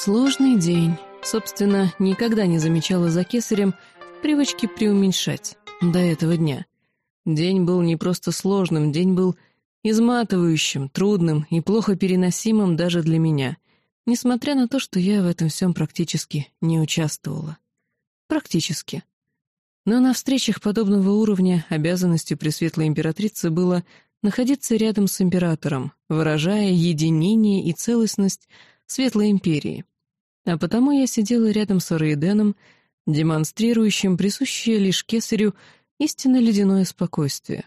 Сложный день. Собственно, никогда не замечала за кесарем привычки преуменьшать до этого дня. День был не просто сложным, день был изматывающим, трудным и плохо переносимым даже для меня, несмотря на то, что я в этом всем практически не участвовала. Практически. Но на встречах подобного уровня обязанностью Пресветлой Императрицы было находиться рядом с императором, выражая единение и целостность Светлой Империи. А потому я сидела рядом с Араиденом, демонстрирующим присущее лишь кесарю истинно ледяное спокойствие.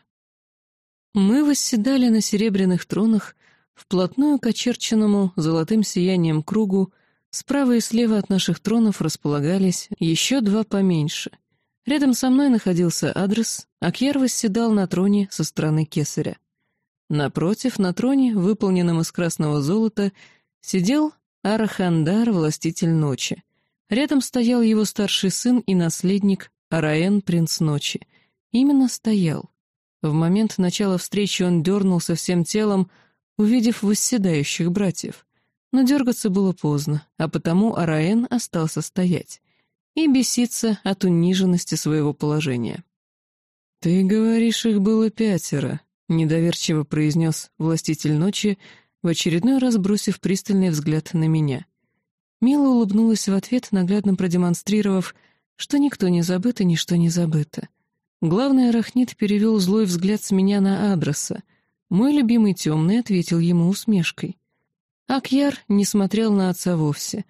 Мы восседали на серебряных тронах, вплотную к очерченному золотым сиянием кругу, справа и слева от наших тронов располагались еще два поменьше. Рядом со мной находился адрес, а Кьяр восседал на троне со стороны кесаря. Напротив, на троне, выполненном из красного золота, сидел Арахандар, властитель ночи. Рядом стоял его старший сын и наследник Араэн, принц ночи. Именно стоял. В момент начала встречи он дернулся всем телом, увидев восседающих братьев. Но дергаться было поздно, а потому Араэн остался стоять и беситься от униженности своего положения. «Ты говоришь, их было пятеро», недоверчиво произнес властитель ночи, в очередной раз бросив пристальный взгляд на меня. Мила улыбнулась в ответ, наглядно продемонстрировав, что никто не забыт и ничто не забыто. Главный арахнит перевел злой взгляд с меня на адреса. Мой любимый темный ответил ему усмешкой. Акьяр не смотрел на отца вовсе,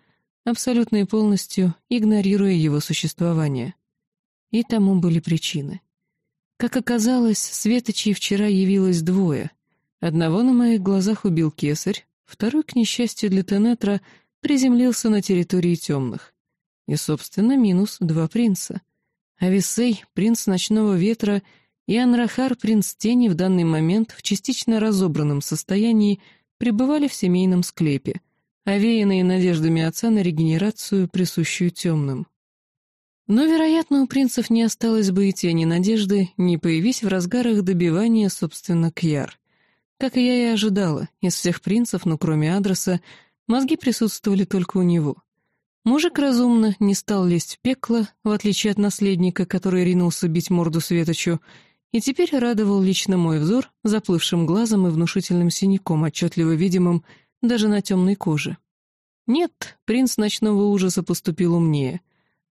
абсолютно и полностью игнорируя его существование. И тому были причины. Как оказалось, Светочей вчера явилось двое. Одного на моих глазах убил кесарь, второй, к несчастью для Тенетра, приземлился на территории темных. И, собственно, минус два принца. Ависей, принц ночного ветра, и Анрахар, принц тени, в данный момент в частично разобранном состоянии пребывали в семейном склепе, овеянные надеждами отца на регенерацию, присущую темным. Но, вероятно, у принцев не осталось бы и тени надежды, не появись в разгарах добивания, собственно, Кьяр. Как и я и ожидала, из всех принцев, ну кроме адреса, мозги присутствовали только у него. Мужик разумно не стал лезть в пекло, в отличие от наследника, который ринулся бить морду Светочу, и теперь радовал лично мой взор заплывшим глазом и внушительным синяком, отчетливо видимым даже на темной коже. Нет, принц ночного ужаса поступил умнее —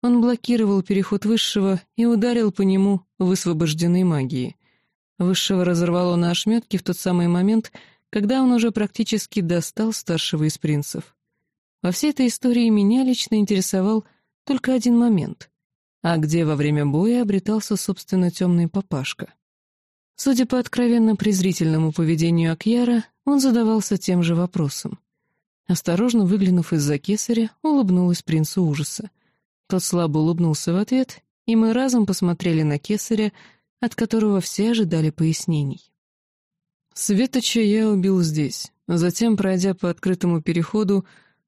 он блокировал переход Высшего и ударил по нему высвобожденной магией. Высшего разорвало на ошметки в тот самый момент, когда он уже практически достал старшего из принцев. Во всей этой истории меня лично интересовал только один момент. А где во время боя обретался, собственно, темный папашка? Судя по откровенно презрительному поведению Акьяра, он задавался тем же вопросом. Осторожно выглянув из-за кесаря, улыбнулась принцу ужаса. Тот слабо улыбнулся в ответ, и мы разом посмотрели на кесаря, от которого все ожидали пояснений. Светоча я убил здесь, затем, пройдя по открытому переходу,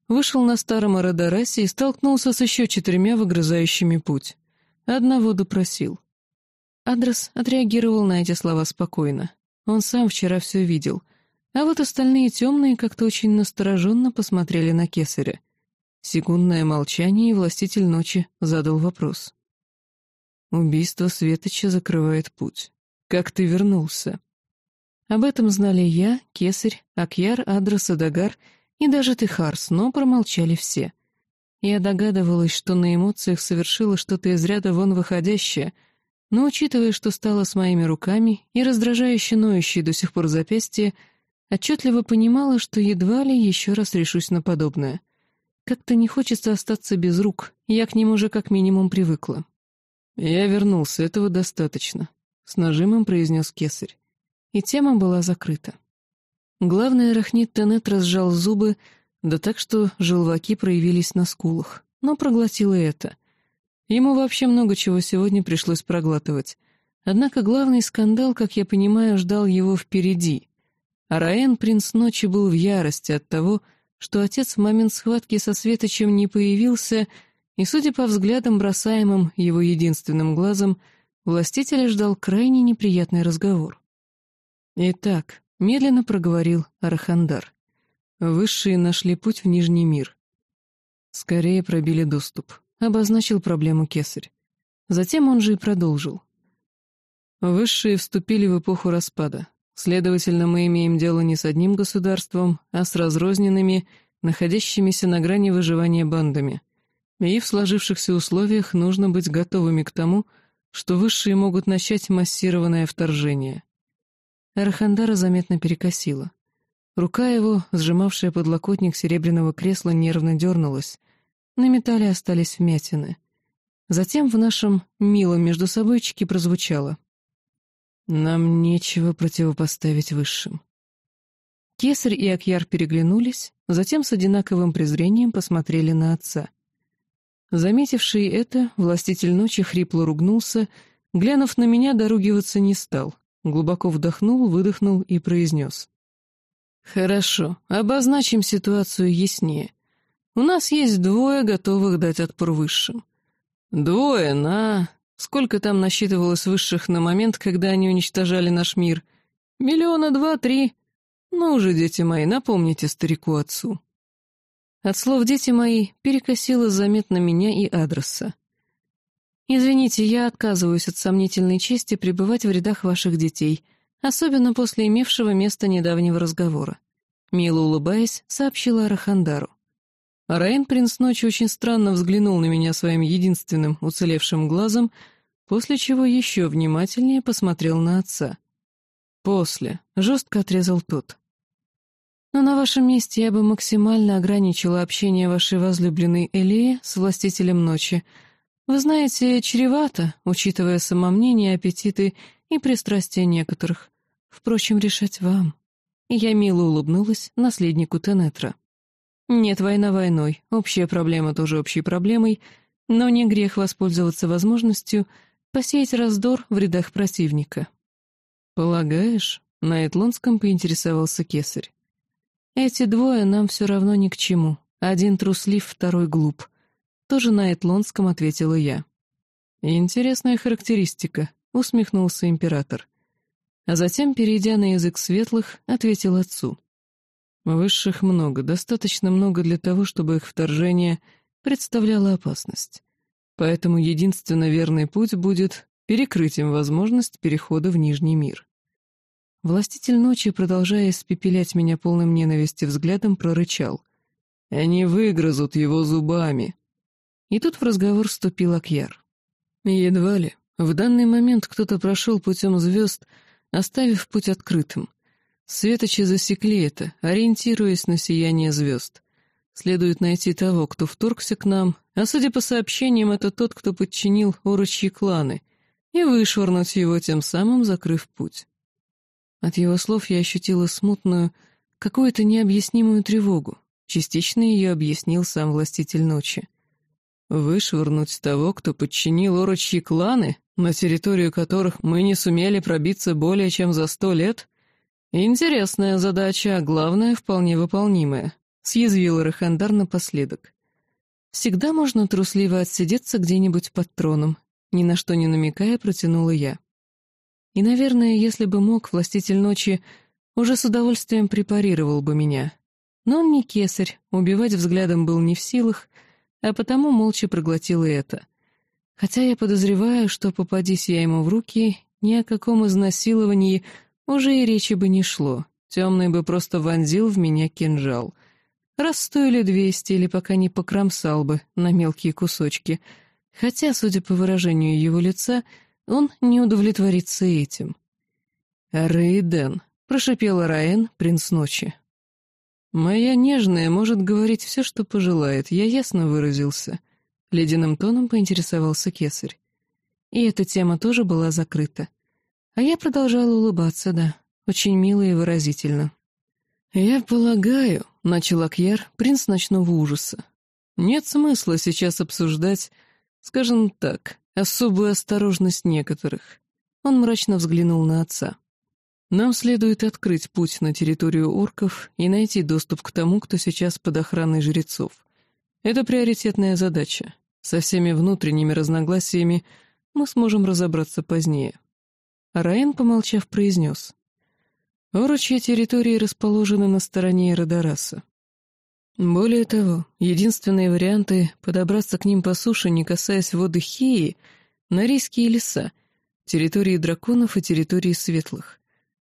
вышел на старом Арадорасе и столкнулся с еще четырьмя выгрызающими путь. Одного допросил. Адрес отреагировал на эти слова спокойно. Он сам вчера все видел, а вот остальные темные как-то очень настороженно посмотрели на кесаря. Секундное молчание, и властитель ночи задал вопрос. Убийство Светоча закрывает путь. Как ты вернулся? Об этом знали я, Кесарь, Акьяр, Адрас, Адагар и даже Техарс, но промолчали все. Я догадывалась, что на эмоциях совершила что-то из ряда вон выходящее, но, учитывая, что стало с моими руками и раздражающе ноющие до сих пор запястья, отчетливо понимала, что едва ли еще раз решусь на подобное — как-то не хочется остаться без рук, я к ним уже как минимум привыкла. «Я вернулся, этого достаточно», — с нажимом произнес кесарь. И тема была закрыта. Главный арахнит Тенет разжал зубы, да так, что желваки проявились на скулах, но проглотил и это. Ему вообще много чего сегодня пришлось проглатывать. Однако главный скандал, как я понимаю, ждал его впереди. А Раэн, принц ночи, был в ярости от того, что отец в момент схватки со Светочем не появился, и, судя по взглядам, бросаемым его единственным глазом, властителя ждал крайне неприятный разговор. «Итак», — медленно проговорил Арахандар, — «высшие нашли путь в Нижний мир. Скорее пробили доступ. Обозначил проблему кесарь. Затем он же и продолжил. Высшие вступили в эпоху распада. Следовательно, мы имеем дело не с одним государством, а с разрозненными, находящимися на грани выживания бандами. И в сложившихся условиях нужно быть готовыми к тому, что высшие могут начать массированное вторжение. Архандара заметно перекосила. Рука его, сжимавшая подлокотник серебряного кресла, нервно дернулась. На металле остались вмятины. Затем в нашем милом между собойчике прозвучало. «Нам нечего противопоставить высшим». Кесарь и Акьяр переглянулись, затем с одинаковым презрением посмотрели на отца. Заметивший это, властитель ночи хрипло ругнулся, глянув на меня, доругиваться не стал, глубоко вдохнул, выдохнул и произнес. «Хорошо, обозначим ситуацию яснее. У нас есть двое, готовых дать отпор высшим. Двое на... Сколько там насчитывалось высших на момент, когда они уничтожали наш мир? Миллиона два-три. Ну уже, дети мои, напомните старику-отцу. От слов «дети мои» перекосило заметно меня и адреса. «Извините, я отказываюсь от сомнительной чести пребывать в рядах ваших детей, особенно после имевшего место недавнего разговора», мило улыбаясь, сообщила Арахандару. Райан Принц ночью очень странно взглянул на меня своим единственным уцелевшим глазом, после чего еще внимательнее посмотрел на отца. «После», — жестко отрезал тот. «Но на вашем месте я бы максимально ограничила общение вашей возлюбленной Элии с властителем ночи. Вы знаете, чревато, учитывая самомнение, аппетиты и пристрастия некоторых. Впрочем, решать вам». Я мило улыбнулась наследнику Тенетра. Нет, война войной, общая проблема тоже общей проблемой, но не грех воспользоваться возможностью посеять раздор в рядах противника. «Полагаешь?» — на Этлонском поинтересовался кесарь. «Эти двое нам все равно ни к чему. Один труслив, второй глуп». Тоже на Этлонском ответила я. «Интересная характеристика», — усмехнулся император. А затем, перейдя на язык светлых, ответил отцу. Высших много, достаточно много для того, чтобы их вторжение представляло опасность. Поэтому единственно верный путь будет перекрыть им возможность перехода в Нижний мир. Властитель ночи, продолжая испепелять меня полным ненависти взглядом, прорычал. «Они выгрызут его зубами!» И тут в разговор вступил Акьяр. Едва ли. В данный момент кто-то прошел путем звезд, оставив путь открытым. Светочи засекли это, ориентируясь на сияние звезд. Следует найти того, кто вторгся к нам, а судя по сообщениям, это тот, кто подчинил урочьи кланы, и вышвырнуть его, тем самым закрыв путь. От его слов я ощутила смутную, какую-то необъяснимую тревогу. Частично ее объяснил сам властитель ночи. Вышвырнуть того, кто подчинил урочьи кланы, на территорию которых мы не сумели пробиться более чем за сто лет — «Интересная задача, а главное, вполне выполнимая», — съязвил Рахандар напоследок. «Всегда можно трусливо отсидеться где-нибудь под троном», — ни на что не намекая протянула я. И, наверное, если бы мог, властитель ночи уже с удовольствием препарировал бы меня. Но он не кесарь, убивать взглядом был не в силах, а потому молча проглотил и это. Хотя я подозреваю, что, попадись я ему в руки, ни о каком изнасиловании — уже и речи бы не шло. Темный бы просто вонзил в меня кинжал. Раз сто или двести, или пока не покромсал бы на мелкие кусочки. Хотя, судя по выражению его лица, он не удовлетворится этим. «Рейден», — прошипела Раэн, принц ночи. «Моя нежная может говорить все, что пожелает, я ясно выразился», — ледяным тоном поинтересовался кесарь. И эта тема тоже была закрыта. А я продолжала улыбаться, да, очень мило и выразительно. «Я полагаю», — начал Акьяр, принц ночного ужаса, «нет смысла сейчас обсуждать, скажем так, особую осторожность некоторых». Он мрачно взглянул на отца. «Нам следует открыть путь на территорию орков и найти доступ к тому, кто сейчас под охраной жрецов. Это приоритетная задача. Со всеми внутренними разногласиями мы сможем разобраться позднее». Раен, помолчав, произнес. «Орочьи территории расположены на стороне Эродораса. Более того, единственные варианты подобраться к ним по суше, не касаясь воды Хеи, Норийские леса, территории драконов и территории светлых.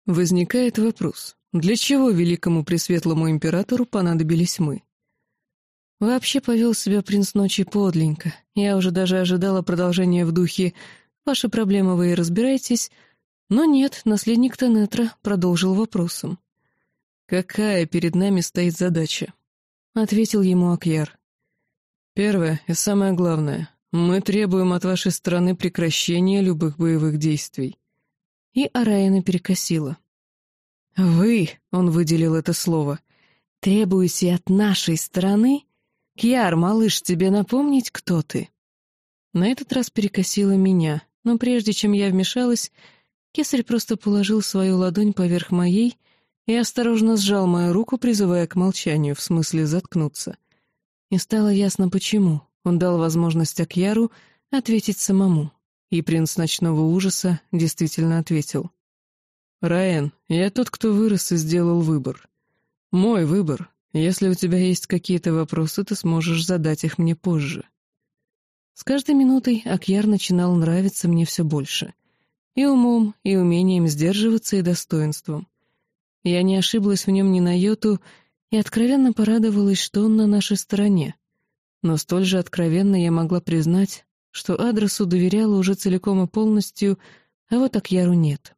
Возникает вопрос, для чего великому пресветлому императору понадобились мы? Вообще повел себя принц ночи подленько. Я уже даже ожидала продолжения в духе «Ваши проблемы вы и разбирайтесь», но нет, наследник Тенетра продолжил вопросом. «Какая перед нами стоит задача?» — ответил ему Акьяр. «Первое и самое главное. Мы требуем от вашей страны прекращения любых боевых действий». И Араина перекосила. «Вы», — он выделил это слово, — «требуете от нашей страны? Кьяр, малыш, тебе напомнить, кто ты?» На этот раз перекосила меня, но прежде чем я вмешалась, кесарь просто положил свою ладонь поверх моей — и осторожно сжал мою руку, призывая к молчанию, в смысле заткнуться. И стало ясно, почему. Он дал возможность Акьяру ответить самому. И принц ночного ужаса действительно ответил. «Раен, я тот, кто вырос и сделал выбор. Мой выбор. Если у тебя есть какие-то вопросы, ты сможешь задать их мне позже». С каждой минутой Акьяр начинал нравиться мне все больше. И умом, и умением сдерживаться, и достоинством. Я не ошиблась в нем ни на йоту и откровенно порадовалась, что он на нашей стороне. Но столь же откровенно я могла признать, что адресу доверяла уже целиком и полностью, а вот Акьяру нет.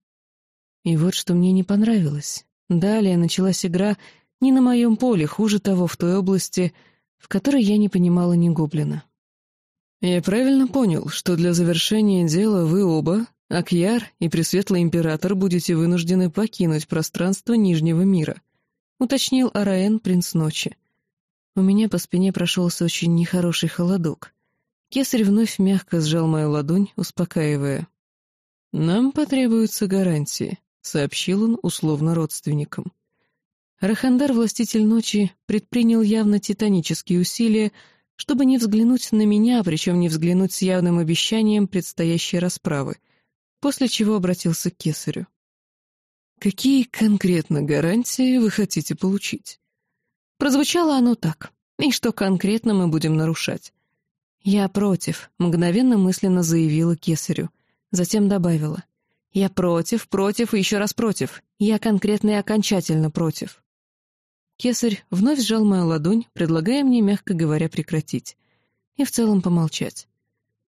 И вот что мне не понравилось. Далее началась игра не на моем поле, хуже того, в той области, в которой я не понимала ни гоблина. «Я правильно понял, что для завершения дела вы оба Акьяр и Пресветлый Император будете вынуждены покинуть пространство Нижнего мира», — уточнил Араэн, принц ночи. У меня по спине прошелся очень нехороший холодок. Кесарь вновь мягко сжал мою ладонь, успокаивая. «Нам потребуются гарантии», — сообщил он условно родственникам. Рахандар, властитель ночи, предпринял явно титанические усилия, чтобы не взглянуть на меня, причем не взглянуть с явным обещанием предстоящей расправы — после чего обратился к кесарю. «Какие конкретно гарантии вы хотите получить?» Прозвучало оно так. «И что конкретно мы будем нарушать?» «Я против», — мгновенно мысленно заявила кесарю. Затем добавила. «Я против, против и еще раз против. Я конкретно и окончательно против». Кесарь вновь сжал мою ладонь, предлагая мне, мягко говоря, прекратить. И в целом помолчать.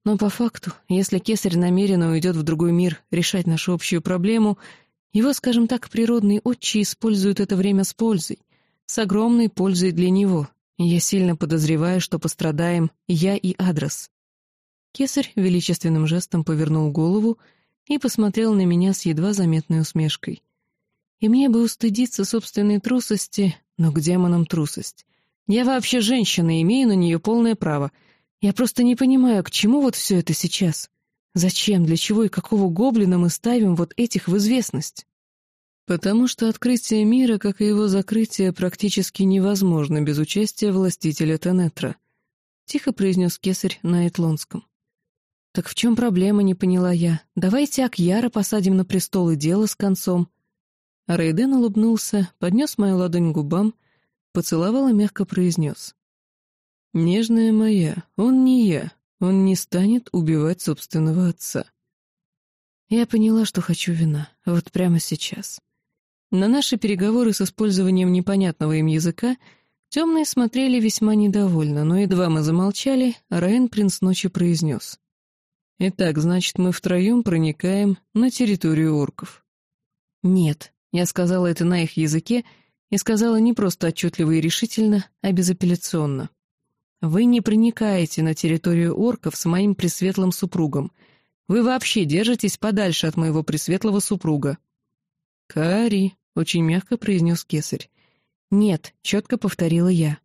Но по факту, если кесарь намеренно уйдет в другой мир решать нашу общую проблему, его, скажем так, природные отчи используют это время с пользой, с огромной пользой для него. я сильно подозреваю, что пострадаем я и Адрес. Кесарь величественным жестом повернул голову и посмотрел на меня с едва заметной усмешкой. И мне бы устыдиться собственной трусости, но к демонам трусость. Я вообще женщина, имею на нее полное право — я просто не понимаю, к чему вот все это сейчас? Зачем, для чего и какого гоблина мы ставим вот этих в известность? Потому что открытие мира, как и его закрытие, практически невозможно без участия властителя Тенетра, тихо произнес кесарь на Этлонском. Так в чем проблема, не поняла я. Давайте Акьяра посадим на престол и дело с концом. Рейден улыбнулся, поднес мою ладонь к губам, поцеловал и мягко произнес. «Нежная моя, он не я, он не станет убивать собственного отца». Я поняла, что хочу вина, вот прямо сейчас. На наши переговоры с использованием непонятного им языка темные смотрели весьма недовольно, но едва мы замолчали, Райан Принц Ночи произнес. «Итак, значит, мы втроем проникаем на территорию орков». «Нет», — я сказала это на их языке, и сказала не просто отчетливо и решительно, а безапелляционно. Вы не проникаете на территорию орков с моим пресветлым супругом. Вы вообще держитесь подальше от моего пресветлого супруга». «Кари», — очень мягко произнес кесарь. «Нет», — четко повторила я.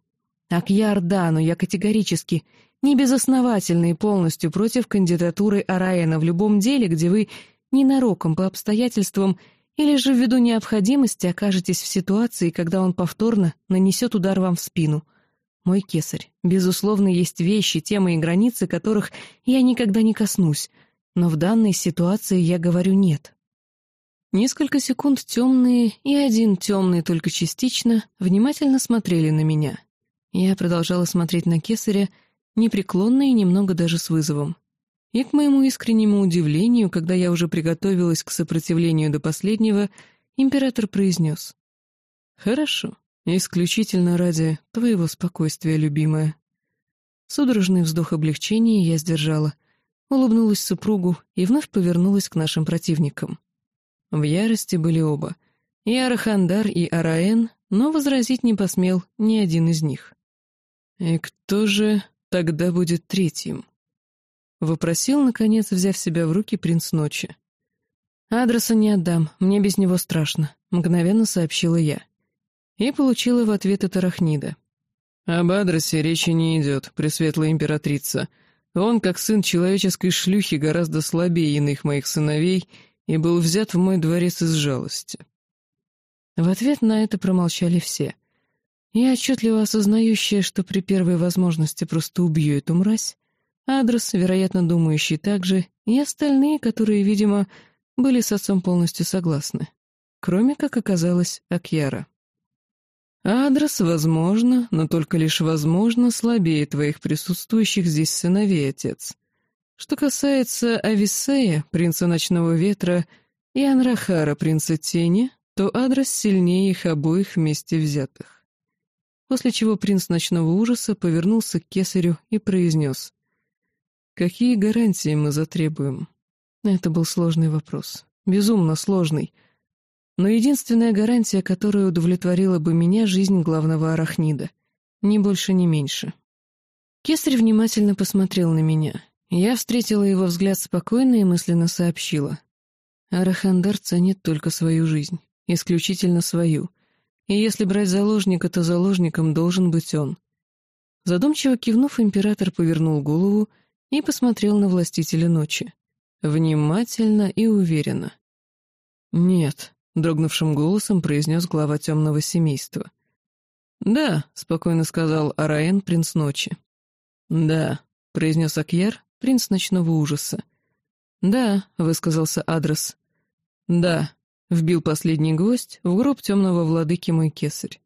«Акьяр, да, но я категорически, не безосновательно и полностью против кандидатуры Араена в любом деле, где вы ненароком по обстоятельствам или же ввиду необходимости окажетесь в ситуации, когда он повторно нанесет удар вам в спину. Мой кесарь. Безусловно, есть вещи, темы и границы, которых я никогда не коснусь, но в данной ситуации я говорю «нет». Несколько секунд темные и один темный только частично внимательно смотрели на меня. Я продолжала смотреть на кесаря, непреклонно и немного даже с вызовом. И к моему искреннему удивлению, когда я уже приготовилась к сопротивлению до последнего, император произнес. «Хорошо, исключительно ради твоего спокойствия, любимая». Судорожный вздох облегчения я сдержала, улыбнулась супругу и вновь повернулась к нашим противникам. В ярости были оба — и Арахандар, и Араэн, но возразить не посмел ни один из них. «И кто же тогда будет третьим?» — вопросил, наконец, взяв себя в руки принц ночи. «Адреса не отдам, мне без него страшно», — мгновенно сообщила я. И получила в ответ от Арахнида. «Об адресе речи не идет, пресветлая императрица. Он, как сын человеческой шлюхи, гораздо слабее иных моих сыновей и был взят в мой дворец из жалости». В ответ на это промолчали все. Я отчетливо осознающая, что при первой возможности просто убью эту мразь, Адрес, вероятно, думающий так же, и остальные, которые, видимо, были с отцом полностью согласны. Кроме, как оказалось, Акьяра. Адрес, возможно, но только лишь возможно, слабее твоих присутствующих здесь сыновей, отец. Что касается Ависея, принца Ночного Ветра, и Анрахара, принца Тени, то адрес сильнее их обоих вместе взятых. После чего принц ночного ужаса повернулся к кесарю и произнес. «Какие гарантии мы затребуем?» Это был сложный вопрос. Безумно сложный. Но единственная гарантия, которая удовлетворила бы меня, жизнь главного арахнида. Ни больше, ни меньше. Кесарь внимательно посмотрел на меня. Я встретила его взгляд спокойно и мысленно сообщила. Арахандар ценит только свою жизнь исключительно свою. И если брать заложника, то заложником должен быть он. Задумчиво кивнув, император повернул голову и посмотрел на властителя ночи. Внимательно и уверенно. «Нет», — дрогнувшим голосом произнес глава темного семейства. «Да», — спокойно сказал Араэн, принц ночи. «Да», — произнес Акьяр, принц ночного ужаса. «Да», — высказался Адрес. «Да», Вбил последний гвоздь в гроб темного владыки мой кесарь.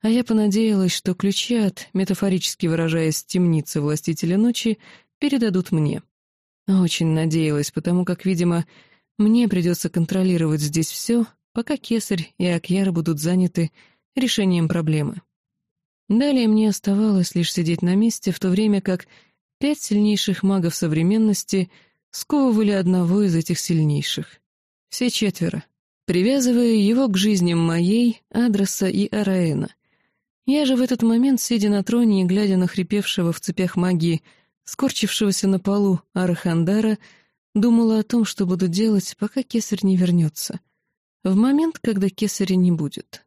А я понадеялась, что ключи от, метафорически выражаясь, темницы властителя ночи передадут мне. Очень надеялась, потому как, видимо, мне придется контролировать здесь все, пока кесарь и Акьяр будут заняты решением проблемы. Далее мне оставалось лишь сидеть на месте, в то время как пять сильнейших магов современности сковывали одного из этих сильнейших. Все четверо привязывая его к жизням моей, Адреса и Араэна. Я же в этот момент, сидя на троне и глядя на хрипевшего в цепях магии, скорчившегося на полу Арахандара, думала о том, что буду делать, пока кесарь не вернется. В момент, когда кесаря не будет.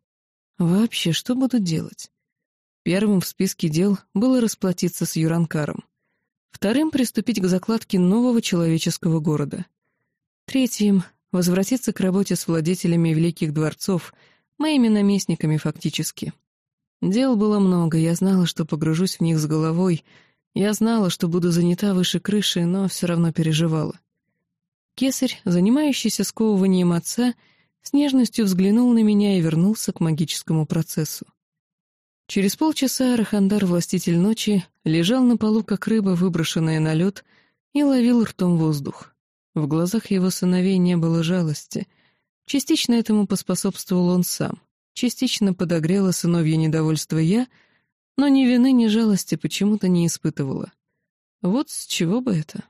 Вообще, что буду делать? Первым в списке дел было расплатиться с Юранкаром. Вторым — приступить к закладке нового человеческого города. Третьим возвратиться к работе с владетелями великих дворцов, моими наместниками фактически. Дел было много, я знала, что погружусь в них с головой, я знала, что буду занята выше крыши, но все равно переживала. Кесарь, занимающийся сковыванием отца, с нежностью взглянул на меня и вернулся к магическому процессу. Через полчаса Арахандар, властитель ночи, лежал на полу, как рыба, выброшенная на лед, и ловил ртом воздух. В глазах его сыновей не было жалости. Частично этому поспособствовал он сам. Частично подогрело сыновье недовольство я, но ни вины, ни жалости почему-то не испытывала. Вот с чего бы это?